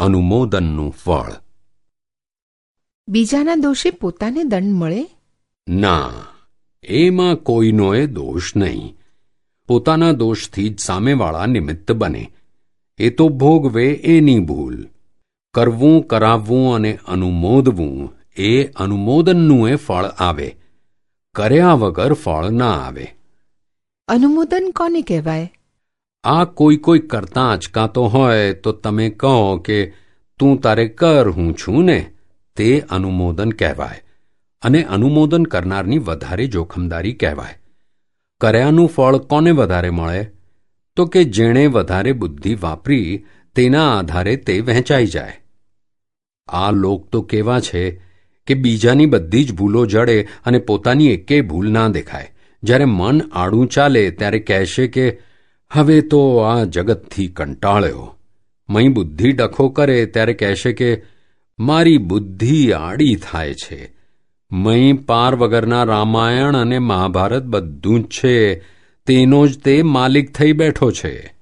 અનુમોદનનું ફળ. બીજાના દોષે પોતાને દંડ મળે? ના એમાં કોઈનોએ દોષ નહીં. પોતાના દોષથી જ સામેવાળા નિમિત્ત બને. એ તો ભોગવે એની ભૂલ. કરવું કરાવવું અને અનુમોદવું એ અનુમોદનનું એ ફળ આવે. કર્યા વગર ફળ ના આવે. અનુમોદન કોને કહેવાય? આ કોઈ કોઈ કરતાં અચકાતો હોય તો તમે કહો કે તું તારે કર, હું છું ને, તે અનુમોદન કહેવાય. અને અનુમોદન કરનારની વધારે જોખમદારી કહેવાય. કર્યાનું ફળ કોને વધારે મળે? તો કે જેણે વધારે બુદ્ધિ વાપરી, તેના આધારે તે વહેંચાઈ જાય. આ લોક તો કેવા છે કે બીજાની બધી જ ભૂલો જડે અને પોતાની એકેય ભૂલ ના દેખાય. જ્યારે મન આડું ચાલે ત્યારે કહેશે કે હવે તો આ જગતથી કંટાળ્યો. મય બુદ્ધિ ડખો કરે ત્યારે કહેશે કે, મારી બુદ્ધિ આડી થાય છે. મય પાર વગરના રામાયણ અને મહાભારત બધું જ છે. તેનો જ તે માલિક થઈ બેઠો છે.